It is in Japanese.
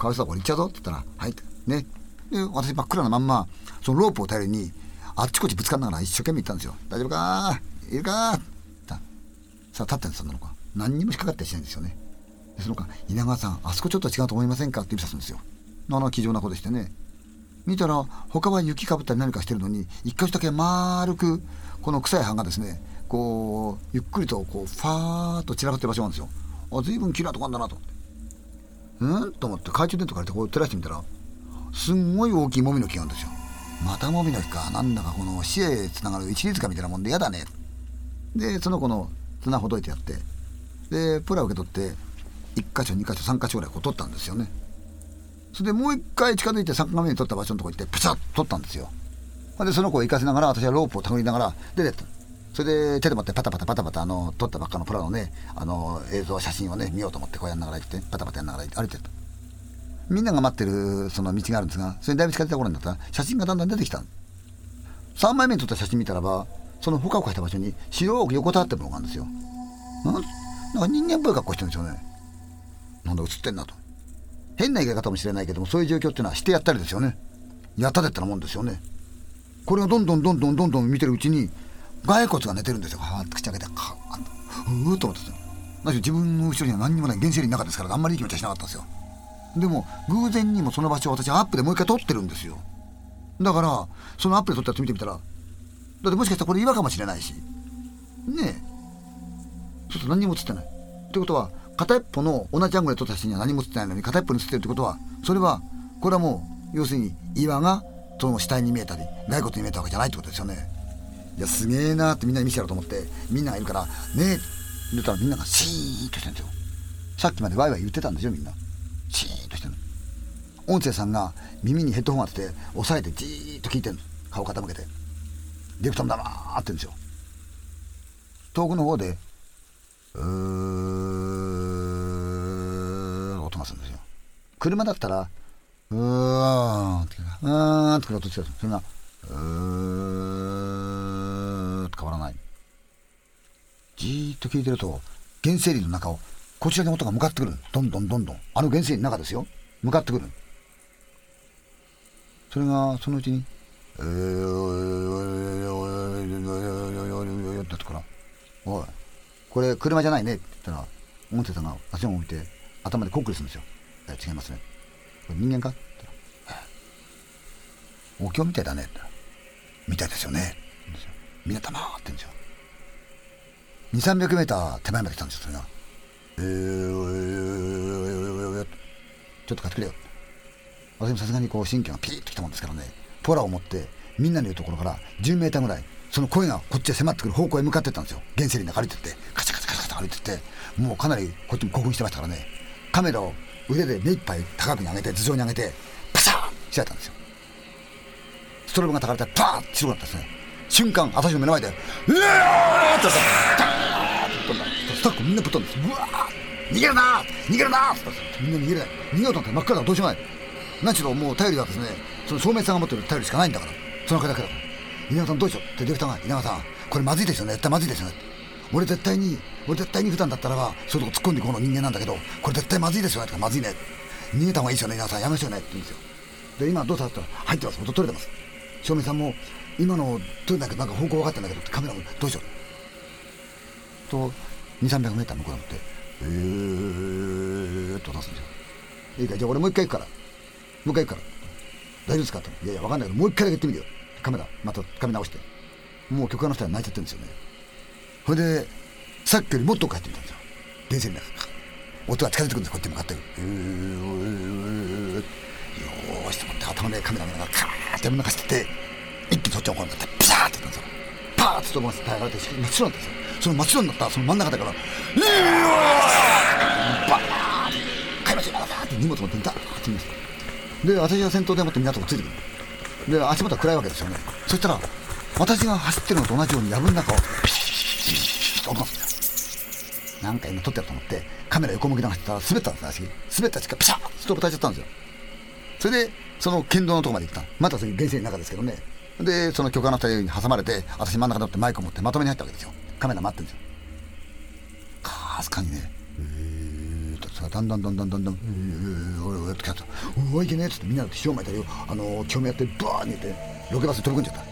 かわいそうだこれ行っちゃうぞって言ったら「はい」ね。で私真っ暗なまんまそのロープを頼りにあっちこっちぶつかんながら一生懸命行ったんですよ「大丈夫か？いるか?」ってさあ立ってんですそんなの子が何にも引っかかってしないんですよね。でその子「稲川さんあそこちょっと違うと思いませんか?」って指さすんですよ。あの気丈な子でしてね。見たら他は雪かぶったり何かしてるのに一箇所だけ丸くこの臭い葉がですねこうゆっくりとこうファーッと散らばってる場所なんですよ。あ随分綺麗なとこなんだなと。うん？と思って懐中電灯借りてこう照らしてみたらすんごい大きいもみの木があるんですよ。またもみの木か。なんだかこの死へつながる一律かみたいなもんで嫌だね。でその子の綱ほどいてやって。でプラを受け取って1箇所2箇所3箇所ぐらいこう取ったんですよね。それでもう一回近づいて3画目に取った場所のとこ行ってプシャッと取ったんですよ。でその子を行かせながら私はロープを手繰りながら出てった。それで手で持ってパタパタパタパタあの撮ったばっかのプラのねあの映像写真をね見ようと思ってこうやんながら行ってパタパタやんながら歩いてった。みんなが待ってるその道があるんですがそれにだいぶ近づいた頃になった？ら写真がだんだん出てきた3枚目に撮った写真見たらばそのほかほかした場所に白く横たわってるのがあるんですよ。なん？なんか人間っぽい格好してるんですよね。なんだ映ってんなと。変な言い方かもしれないけどもそういう状況っていうのはしてやったりですよね。やったでったらもんですよね。これがどんどんどんどんどんどん見てるうちに骸骨が寝てるんですよ。はーって口開けてカーッとうーっと思ってた。自分の後ろには何にもない原生林の中ですからあんまりいい気持ちはしなかったんですよ。でも偶然にもその場所を私アップでもう一回撮ってるんですよ。だからそのアップで撮ったやつ見てみたらだってもしかしたらこれ岩かもしれないし。ねえ。そうすると何にも映ってない。ってことは片一方の同じアングルで撮った写真には何も映ってないのに片一方に映ってるってことはそれはこれはもう要するに岩がその死体に見えたり骸骨に見えたわけじゃないってことですよね。いやすげえなってみんなに見せてやろうと思ってみんながいるから「ねえ」って言ったらみんながシーンとしてるんですよ。さっきまでワイワイ言ってたんですよみんな。シーンとしてる音声さんが耳にヘッドホン当てて押さえてじーっと聞いてるの。顔傾けて。ディレクターも黙ってるんですよ。遠くの方でうー音がするんですよ。車だったらうーんってうーんって音してるそれがうーって変わらないじーっと聞いてると原生林の中をこちらに音が向かってくる。どんどんどんどん。あの原生林の中ですよ。向かってくる。それがそのうちに「えー」ってから「おいこれ車じゃないね」って言ったら音声さんが足を向いて頭でコンクリするんですよ「え違いますねこれ人間か?」って言ったら「お経みたいだね」ってみたいですよねみんな黙ってるんですよ2300メーター手前まで来たんですよそれが「えー、ちょっと買ってくれよ」私もさすがにこう神経がピーッときたもんですからねポラを持ってみんなのいるところから10メーターぐらいその声がこっちへ迫ってくる方向へ向かってったんですよ原生林の中歩いてってカチャカチャカチャカチャ歩いてってもうかなりこっちも興奮してましたからねカメラを腕で目いっぱい高くに上げて頭上に上げてパシャーンしちゃったんですよストロボがたかれてパーッ白くなったんですね瞬間私の目の前でうわーってさダーッとスタッフみんなぶっ飛んですうわー逃げるな逃げるなみんな逃げれない。逃げようと思って真っ暗だどうしようもない。何しろもう頼りはですねその照明さんが持ってる頼りしかないんだからその方だけだから。稲川さんどうしよう？ってディレクターが稲川さんこれまずいですよね。絶対まずいですよね。俺絶対に俺絶対に普段だったらばそういうとこ突っ込んでこの人間なんだけどこれ絶対まずいですよね。ってまずいね。逃げた方がいいですよね稲川さん。やめましょうね。って言うんですよ。で今どうした？って入ってます。音取れてます。照明さんも今の撮れなきゃなんか方向分かってんだけどカメラもどうしよう？と2300メーター向こうにって。えーっと出すんですよ。いいかじゃあ俺もう一回行くから。もう一回行くから。大丈夫ですか？っていやいや分かんないけどもう一回だけ行ってみてよ。カメラまたカメ直して。もう曲家の人は泣いちゃってるんですよね。それでさっきよりもっと帰ってみたんですよ。電線の中。音が近づいてくるんですこうやって向かってよーしと思って頭でカメラ見ながらカーって山中してて一気にそっちの方に向かってピシャーってパーッと飛ばして耐えられて真っ白なんですよその真っ白になったその真ん中だからうわーバーッ買いましょうって荷物持ってダーッて言いましたで私が先頭でもって港がついてくる。で足元は暗いわけですよねそしたら私が走ってるのと同じように藪の中をピシッピシッピシッと落とすんですよなんか今撮ってやると思ってカメラ横向きながらったら滑ったんです足滑った力ピシャッストップ立っちゃったんですよ。それでその県道のとこまで行った。またその原生の中ですけどね。でその許可の人に挟まれて私真ん中だってマイクを持ってまとめに入ったわけですよ。カメラ待ってるんですよ。かすかにね。だんだんだんだんだんだんえーおいおいとキャッチおいけねえっつってみんなで塩巻いたりあの興味やってバーンに言ってロケバスに飛び込んじゃった